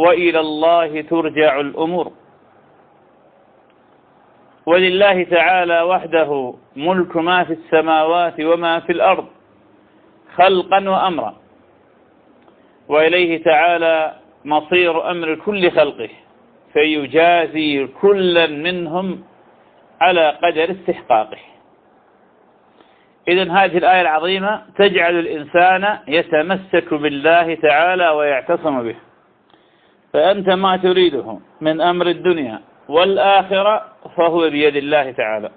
وإلى الله ترجع الأمور. ولله تعالى وحده ملك ما في السماوات وما في الأرض خلقا وأمرا. وإليه تعالى مصير أمر كل خلقه فيجازي كلا منهم على قدر استحقاقه. إذن هذه الآية العظيمة تجعل الإنسان يتمسك بالله تعالى ويعتصم به. فأنت ما تريده من أمر الدنيا والآخرة فهو بيد الله تعالى.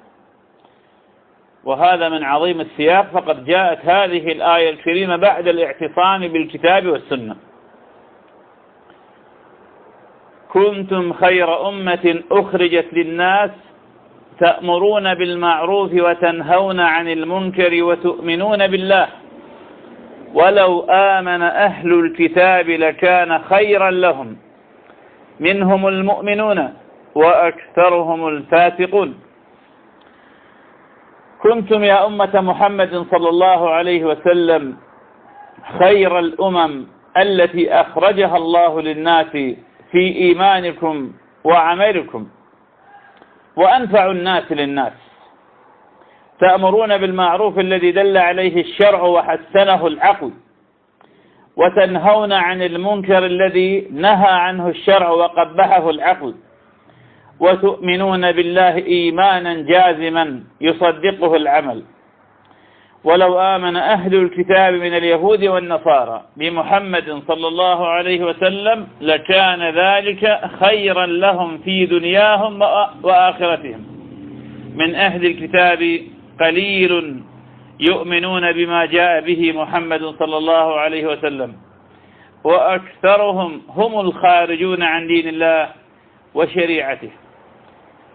وهذا من عظيم السياق فقد جاءت هذه الآية الكريمة بعد الاعتصام بالكتاب والسنة. كنتم خير أمة أخرجت للناس تأمرون بالمعروف وتنهون عن المنكر وتؤمنون بالله. ولو آمن أهل الكتاب لكان خيرا لهم. منهم المؤمنون وأكثرهم الفاسقون. كنتم يا أمة محمد صلى الله عليه وسلم خير الأمم التي أخرجها الله للناس في إيمانكم وعملكم. وأنفع الناس للناس. تأمرون بالمعروف الذي دل عليه الشرع وحسنه العقل وتنهون عن المنكر الذي نهى عنه الشرع وقبحه العقل وتؤمنون بالله إيمانا جازما يصدقه العمل. ولو آمن أهل الكتاب من اليهود والنصارى بمحمد صلى الله عليه وسلم لكان ذلك خيرا لهم في دنياهم وآخرتهم. من أهل الكتاب قليل يؤمنون بما جاء به محمد صلى الله عليه وسلم. وأكثرهم هم الخارجون عن دين الله وشريعته.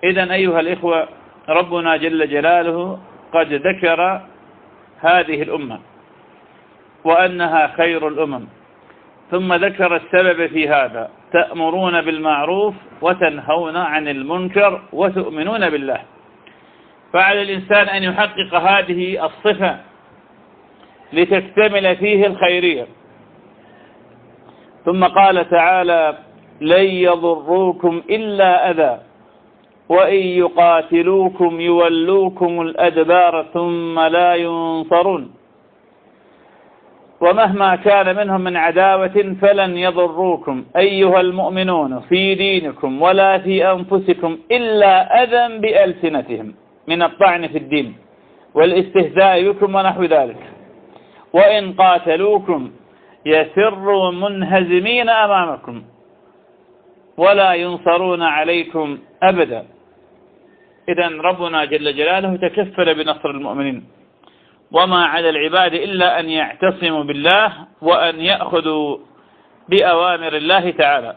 إذا أيها الإخوة ربنا جل جلاله قد ذكر هذه الأمة وأنها خير الأمم. ثم ذكر السبب في هذا. تأمرون بالمعروف وتنهون عن المنكر وتؤمنون بالله. فعلى الإنسان أن يحقق هذه الصفة لتكتمل فيه الخيرية. ثم قال تعالى لن يضروكم إلا أذى وإن يقاتلوكم يولوكم الأدبار ثم لا ينصرون. ومهما كان منهم من عداوة فلن يضروكم أيها المؤمنون في دينكم ولا في أنفسكم إلا أذى بألسنتهم. من الطعن في الدين والاستهزاء بكم ونحو ذلك. وإن قاتلوكم يسروا منهزمين أمامكم ولا ينصرون عليكم أبدا. إذا ربنا جل جلاله تكفل بنصر المؤمنين. وما على العباد إلا أن يعتصموا بالله وأن يأخذوا بأوامر الله تعالى.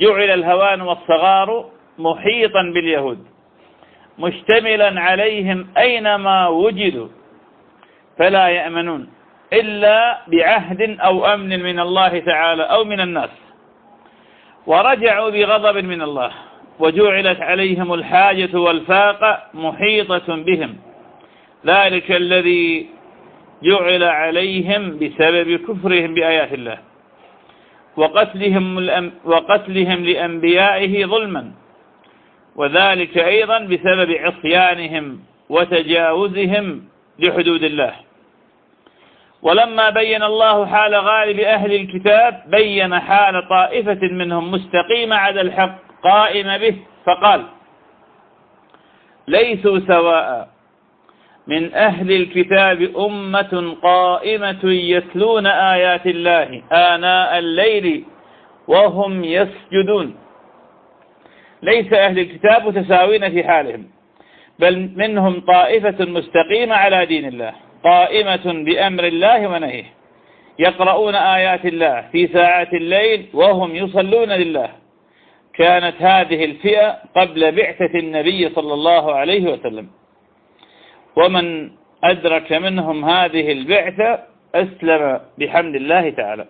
جعل الهوان والصغار محيطا باليهود مشتملا عليهم أينما وجدوا فلا يأمنون إلا بعهد أو أمن من الله تعالى أو من الناس. ورجعوا بغضب من الله وجعلت عليهم الحاجة والفاقة محيطة بهم. ذلك الذي جعل عليهم بسبب كفرهم بآيات الله. وقتلهم, وقتلهم لأنبيائه ظلما. وذلك أيضا بسبب عصيانهم وتجاوزهم لحدود الله. ولما بين الله حال غالب أهل الكتاب بين حال طائفة منهم مستقيمة على الحق قائمة به فقال ليسوا سواء من أهل الكتاب أمة قائمة يتلون آيات الله آناء الليل وهم يسجدون. ليس أهل الكتاب متساوين في حالهم بل منهم طائفة مستقيمة على دين الله قائمة بأمر الله ونهيه يقرؤون آيات الله في ساعات الليل وهم يصلون لله. كانت هذه الفئة قبل بعثة النبي صلى الله عليه وسلم. ومن أدرك منهم هذه البعثة أسلم بحمد الله تعالى.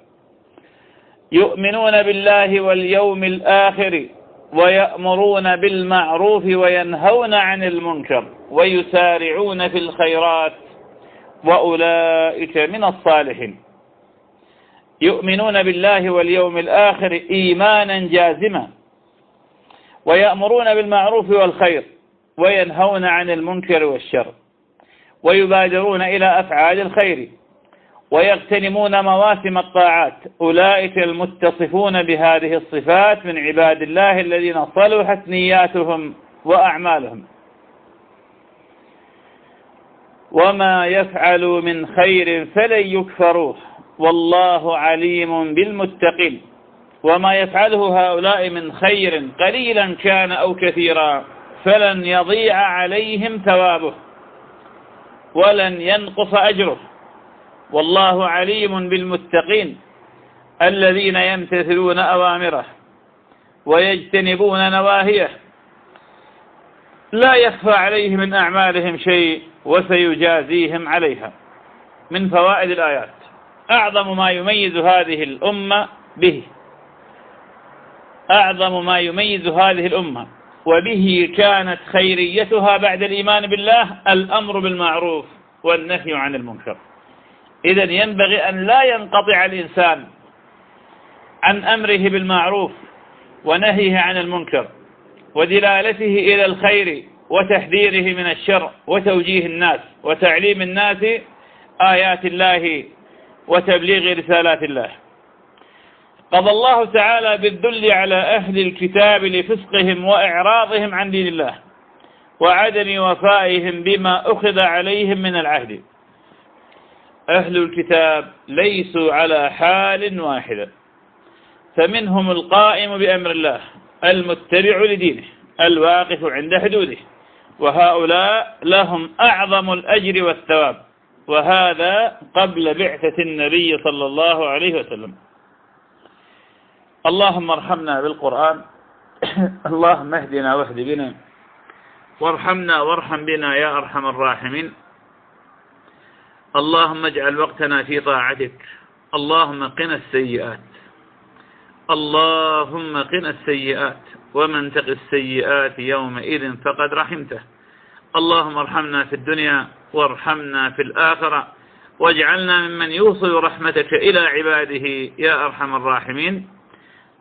يؤمنون بالله واليوم الآخر ويأمرون بالمعروف وينهون عن المنكر ويسارعون في الخيرات وأولئك من الصالحين. يؤمنون بالله واليوم الآخر إيمانا جازما ويأمرون بالمعروف والخير وينهون عن المنكر والشر. ويبادرون إلى أفعال الخير ويغتنمون مواسم الطاعات. أولئك المتصفون بهذه الصفات من عباد الله الذين صلحت نياتهم وأعمالهم. وما يفعلوا من خير فلن يكفروه. والله عليم بالمتقين. وما يفعله هؤلاء من خير قليلا كان أو كثيرا فلن يضيع عليهم ثوابه. ولن ينقص أجره. والله عليم بالمتقين الذين يمتثلون أوامره ويجتنبون نواهيه. لا يخفى عليه من أعمالهم شيء وسيجازيهم عليها. من فوائد الآيات. أعظم ما يميز هذه الأمة به. أعظم ما يميز هذه الأمة. وبه كانت خيريتها بعد الإيمان بالله الأمر بالمعروف والنهي عن المنكر. إذا ينبغي أن لا ينقطع الإنسان عن أمره بالمعروف ونهيه عن المنكر ودلالته إلى الخير وتحذيره من الشر وتوجيه الناس وتعليم الناس آيات الله وتبليغ رسالات الله. قضى الله تعالى بالذل على أهل الكتاب لفسقهم وإعراضهم عن دين الله وعدم وفائهم بما أخذ عليهم من العهد. أهل الكتاب ليسوا على حال واحدة فمنهم القائم بأمر الله المتبع لدينه الواقف عند حدوده وهؤلاء لهم أعظم الأجر والثواب وهذا قبل بعثة النبي صلى الله عليه وسلم. اللهم ارحمنا بالقرآن. اللهم اهدنا واهد بنا. وارحمنا وارحم بنا يا أرحم الراحمين. اللهم اجعل وقتنا في طاعتك. اللهم قنا السيئات. اللهم قنا السيئات. ومن تق السيئات يومئذ فقد رحمته. اللهم ارحمنا في الدنيا وارحمنا في الآخرة. واجعلنا ممن يوصل رحمتك إلى عباده يا أرحم الراحمين.